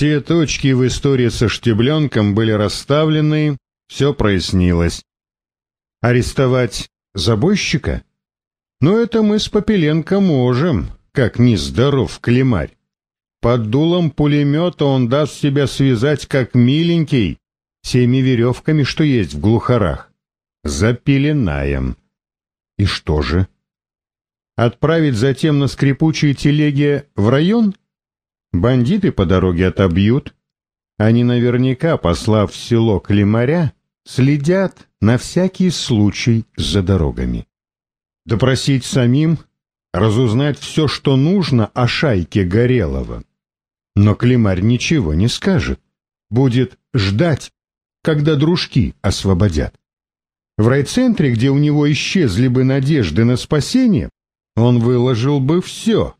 Все точки в истории со штебленком были расставлены, все прояснилось. Арестовать забойщика? Но это мы с Попеленко можем, как нездоров клемарь. Под дулом пулемета он даст себя связать, как миленький, всеми веревками, что есть в глухарах. Запеленаем. И что же? Отправить затем на скрипучей телеге в район? Бандиты по дороге отобьют. Они наверняка, послав в село Климаря, следят на всякий случай за дорогами. Допросить самим, разузнать все, что нужно о шайке Горелого. Но Климарь ничего не скажет. Будет ждать, когда дружки освободят. В райцентре, где у него исчезли бы надежды на спасение, он выложил бы все,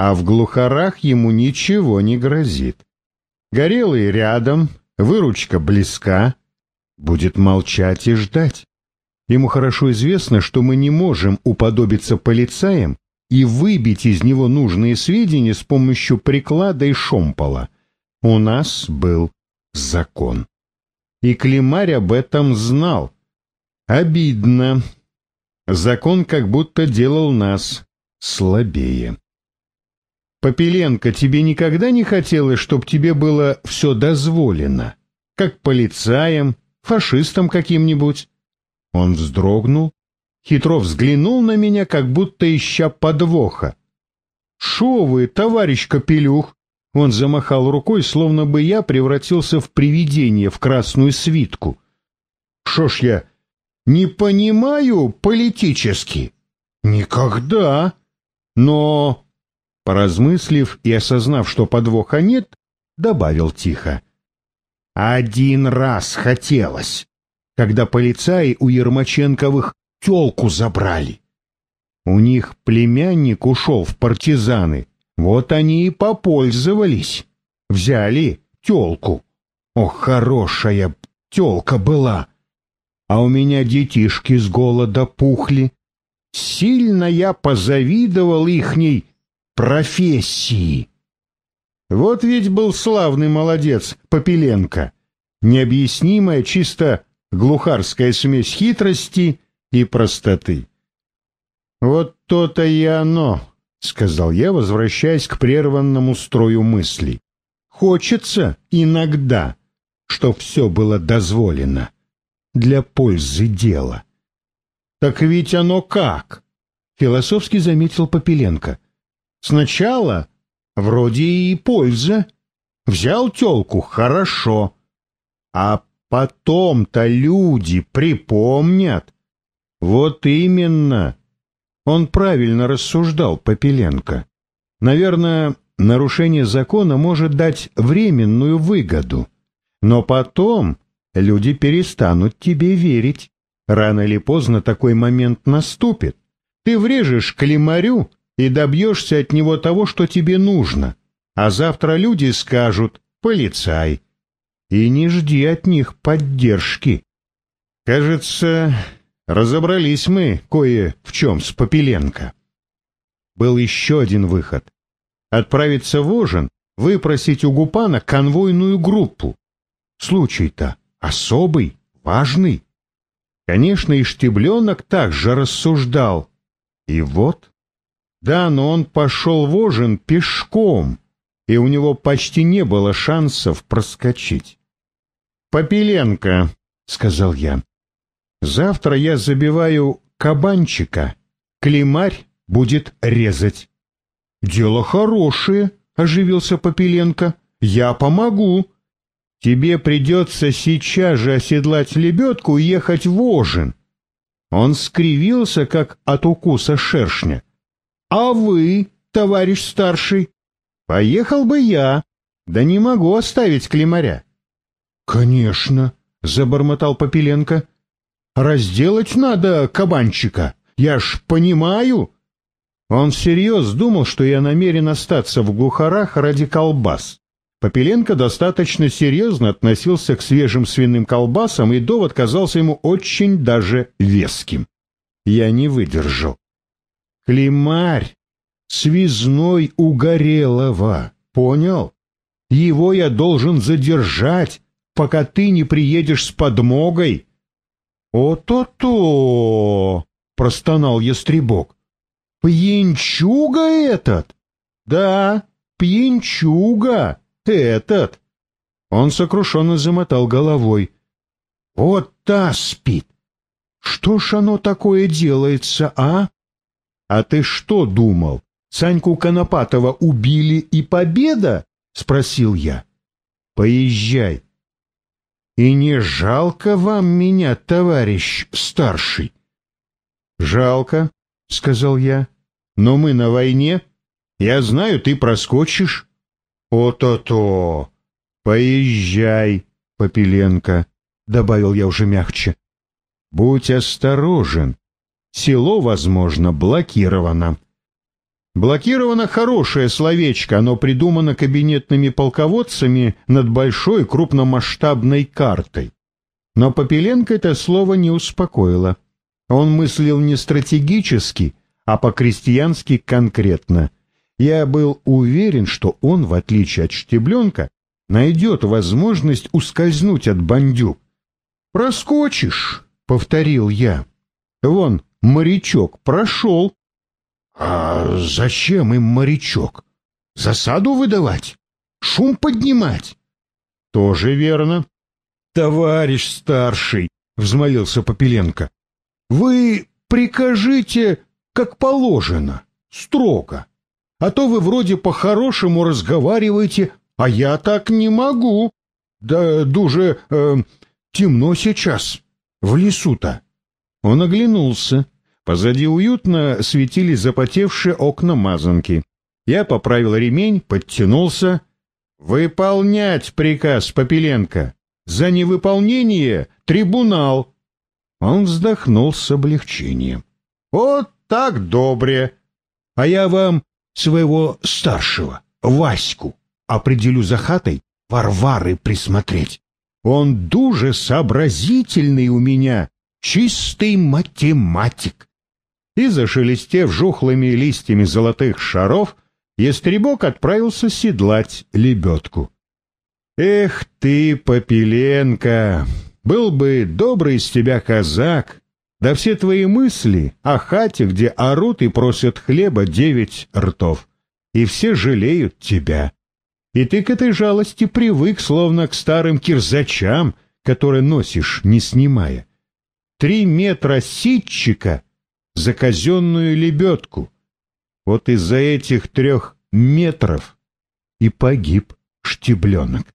а в глухарах ему ничего не грозит. Горелый рядом, выручка близка, будет молчать и ждать. Ему хорошо известно, что мы не можем уподобиться полицаям и выбить из него нужные сведения с помощью приклада и шомпола. У нас был закон. И Климарь об этом знал. Обидно. Закон как будто делал нас слабее. Попеленко, тебе никогда не хотелось, чтоб тебе было все дозволено? Как полицаям, фашистам каким-нибудь?» Он вздрогнул, хитро взглянул на меня, как будто ища подвоха. «Шо вы, товарищ Капелюх?» Он замахал рукой, словно бы я превратился в привидение в красную свитку. «Шо ж я не понимаю политически?» «Никогда!» «Но Поразмыслив и осознав, что подвоха нет, добавил тихо. «Один раз хотелось, когда полицаи у Ермаченковых тёлку забрали. У них племянник ушел в партизаны, вот они и попользовались. Взяли тёлку. Ох, хорошая тёлка была. А у меня детишки с голода пухли. Сильно я позавидовал ихней профессии. Вот ведь был славный молодец Попеленко. Необъяснимая, чисто глухарская смесь хитрости и простоты. «Вот то-то и оно», — сказал я, возвращаясь к прерванному строю мыслей. «Хочется иногда, чтоб все было дозволено для пользы дела». «Так ведь оно как?» — философски заметил Попеленко. Сначала вроде и польза. Взял тёлку — хорошо. А потом-то люди припомнят. Вот именно. Он правильно рассуждал, Попеленко. Наверное, нарушение закона может дать временную выгоду. Но потом люди перестанут тебе верить. Рано или поздно такой момент наступит. Ты врежешь климарю, и добьешься от него того, что тебе нужно. А завтра люди скажут «полицай». И не жди от них поддержки. Кажется, разобрались мы кое в чем с Попеленко. Был еще один выход. Отправиться в Ожин, выпросить у Гупана конвойную группу. Случай-то особый, важный. Конечно, и Штебленок также рассуждал. И вот да, но он пошел в Ожин пешком, и у него почти не было шансов проскочить. «Попеленко», — сказал я, — «завтра я забиваю кабанчика, климарь будет резать». «Дело хорошее», — оживился Попеленко, — «я помогу». «Тебе придется сейчас же оседлать лебедку и ехать в Ожин». Он скривился, как от укуса шершня. А вы, товарищ старший? Поехал бы я, да не могу оставить климаря. Конечно, забормотал Попеленко. Разделать надо кабанчика, я ж понимаю. Он всерьез думал, что я намерен остаться в глухарах ради колбас. Попеленко достаточно серьезно относился к свежим свиным колбасам, и довод казался ему очень даже веским. Я не выдержал. Климарь, связной угорелого, понял? Его я должен задержать, пока ты не приедешь с подмогой. «О-то-то!» — простонал ястребок. «Пьянчуга этот?» «Да, пьянчуга этот!» Он сокрушенно замотал головой. «Вот та спит! Что ж оно такое делается, а?» «А ты что думал, Саньку Конопатова убили и победа?» — спросил я. «Поезжай, и не жалко вам меня, товарищ старший? Жалко, сказал я. Но мы на войне. Я знаю, ты проскочишь. О-то-то. Поезжай, Попеленко, добавил я уже мягче. Будь осторожен. Село, возможно, блокировано. Блокировано хорошее словечко, оно придумано кабинетными полководцами над большой крупномасштабной картой. Но Попеленко это слово не успокоило. Он мыслил не стратегически, а по-крестьянски конкретно. Я был уверен, что он, в отличие от Штебленка, найдет возможность ускользнуть от бандюк. «Проскочишь», — повторил я. «Вон, морячок прошел, а зачем им морячок? Засаду выдавать? Шум поднимать? Тоже верно. Товарищ старший, взмолился Попеленко, вы прикажите, как положено, строго. А то вы вроде по-хорошему разговариваете, а я так не могу. Да дуже э, темно сейчас, в лесу-то. Он оглянулся. Позади уютно светились запотевшие окна мазанки. Я поправил ремень, подтянулся. «Выполнять приказ Попеленко! За невыполнение — трибунал!» Он вздохнул с облегчением. «Вот так добре! А я вам своего старшего, Ваську, определю за хатой Варвары присмотреть. Он дуже сообразительный у меня, чистый математик и, зашелестев жухлыми листьями золотых шаров, ястребок отправился седлать лебедку. «Эх ты, Попеленко! Был бы добрый из тебя казак, да все твои мысли о хате, где орут и просят хлеба девять ртов, и все жалеют тебя. И ты к этой жалости привык, словно к старым кирзачам, которые носишь, не снимая. Три метра ситчика — за казенную лебедку. Вот из-за этих трех метров и погиб штебленок.